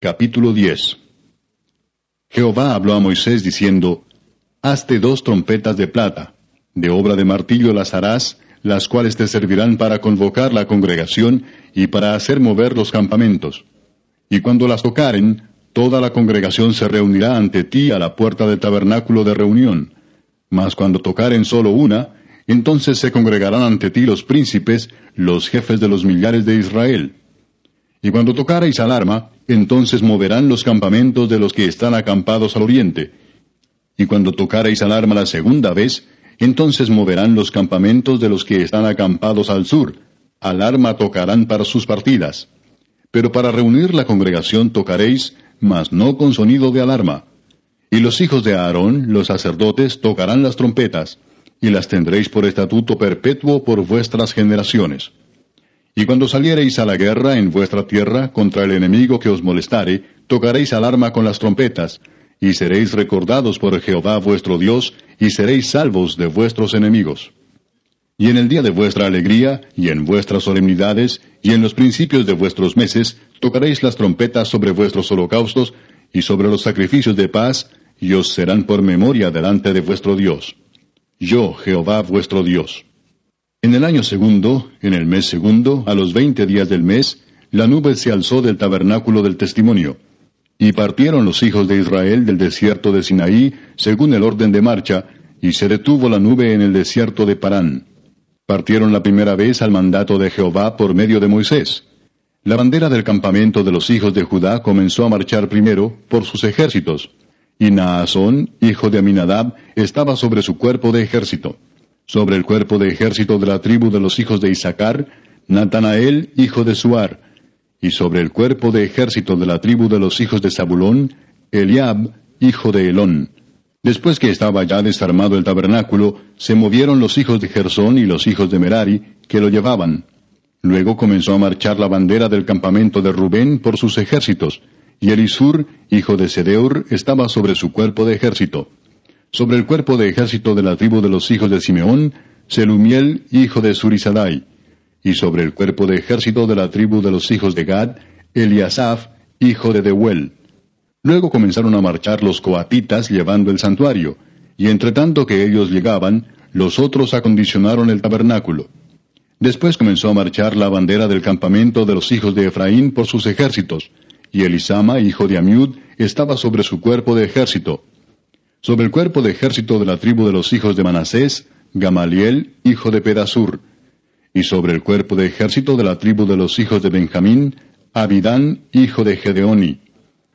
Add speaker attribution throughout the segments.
Speaker 1: Capítulo 10 Jehová habló a Moisés diciendo, Hazte dos trompetas de plata, de obra de martillo las harás, las cuales te servirán para convocar la congregación y para hacer mover los campamentos. Y cuando las tocaren, toda la congregación se reunirá ante ti a la puerta del tabernáculo de reunión. Mas cuando tocaren solo una, entonces se congregarán ante ti los príncipes, los jefes de los millares de Israel. Y cuando tocareis alarma, entonces moverán los campamentos de los que están acampados al oriente. Y cuando tocareis alarma la segunda vez, entonces moverán los campamentos de los que están acampados al sur. Alarma tocarán para sus partidas. Pero para reunir la congregación tocaréis, mas no con sonido de alarma. Y los hijos de Aarón, los sacerdotes, tocarán las trompetas, y las tendréis por estatuto perpetuo por vuestras generaciones. Y cuando saliereis a la guerra en vuestra tierra contra el enemigo que os molestare, tocaréis alarma con las trompetas, y seréis recordados por Jehová vuestro Dios, y seréis salvos de vuestros enemigos. Y en el día de vuestra alegría, y en vuestras solemnidades, y en los principios de vuestros meses, tocaréis las trompetas sobre vuestros holocaustos, y sobre los sacrificios de paz, y os serán por memoria delante de vuestro Dios. Yo, Jehová vuestro Dios. En el año segundo, en el mes segundo, a los veinte días del mes, la nube se alzó del tabernáculo del testimonio. Y partieron los hijos de Israel del desierto de Sinaí, según el orden de marcha, y se detuvo la nube en el desierto de Parán. Partieron la primera vez al mandato de Jehová por medio de Moisés. La bandera del campamento de los hijos de Judá comenzó a marchar primero por sus ejércitos, y Naasón, hijo de Aminadab, estaba sobre su cuerpo de ejército. Sobre el cuerpo de ejército de la tribu de los hijos de Isaacar, Natanael, hijo de Suar. Y sobre el cuerpo de ejército de la tribu de los hijos de Zabulón, Eliab, hijo de Elón. Después que estaba ya desarmado el tabernáculo, se movieron los hijos de Gersón y los hijos de Merari, que lo llevaban. Luego comenzó a marchar la bandera del campamento de Rubén por sus ejércitos, y Elisur, hijo de Sedeur, estaba sobre su cuerpo de ejército. Sobre el cuerpo de ejército de la tribu de los hijos de Simeón, Selumiel, hijo de Surisadai. Y sobre el cuerpo de ejército de la tribu de los hijos de Gad, Eliasaf, hijo de Deuel. Luego comenzaron a marchar los coatitas llevando el santuario, y entre tanto que ellos llegaban, los otros acondicionaron el tabernáculo. Después comenzó a marchar la bandera del campamento de los hijos de Efraín por sus ejércitos, y Elisama, hijo de Amiud, estaba sobre su cuerpo de ejército, sobre el cuerpo de ejército de la tribu de los hijos de Manasés, Gamaliel, hijo de Pedasur. Y sobre el cuerpo de ejército de la tribu de los hijos de Benjamín, Abidán, hijo de Gedeoni.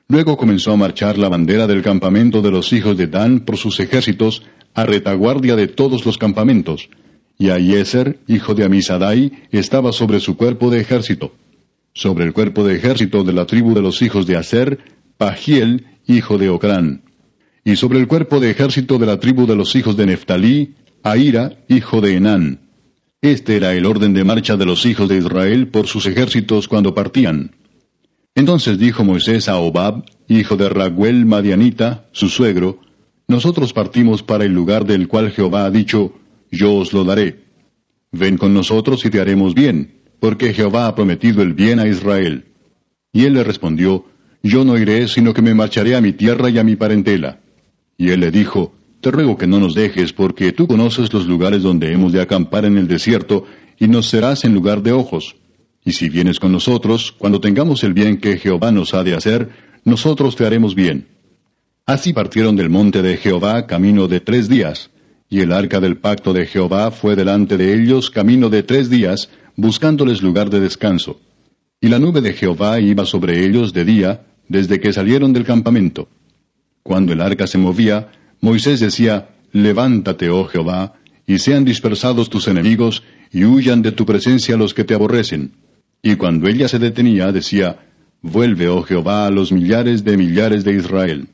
Speaker 1: Luego comenzó a marchar la bandera del campamento de los hijos de Dan por sus ejércitos, a retaguardia de todos los campamentos. Y Ayeser, hijo de Amisadai, estaba sobre su cuerpo de ejército. Sobre el cuerpo de ejército de la tribu de los hijos de Aser, Pagiel, hijo de Ocrán y sobre el cuerpo de ejército de la tribu de los hijos de Neftalí, Aira, hijo de Enán. Este era el orden de marcha de los hijos de Israel por sus ejércitos cuando partían. Entonces dijo Moisés a Obab, hijo de Raguel Madianita, su suegro, Nosotros partimos para el lugar del cual Jehová ha dicho, Yo os lo daré. Ven con nosotros y te haremos bien, porque Jehová ha prometido el bien a Israel. Y él le respondió, Yo no iré, sino que me marcharé a mi tierra y a mi parentela. Y él le dijo, Te ruego que no nos dejes, porque tú conoces los lugares donde hemos de acampar en el desierto, y nos serás en lugar de ojos. Y si vienes con nosotros, cuando tengamos el bien que Jehová nos ha de hacer, nosotros te haremos bien. Así partieron del monte de Jehová camino de tres días, y el arca del pacto de Jehová fue delante de ellos camino de tres días, buscándoles lugar de descanso. Y la nube de Jehová iba sobre ellos de día, desde que salieron del campamento. Cuando el arca se movía, Moisés decía, Levántate, oh Jehová, y sean dispersados tus enemigos, y huyan de tu presencia los que te aborrecen. Y cuando ella se detenía, decía, Vuelve, oh Jehová, a los millares de millares de Israel.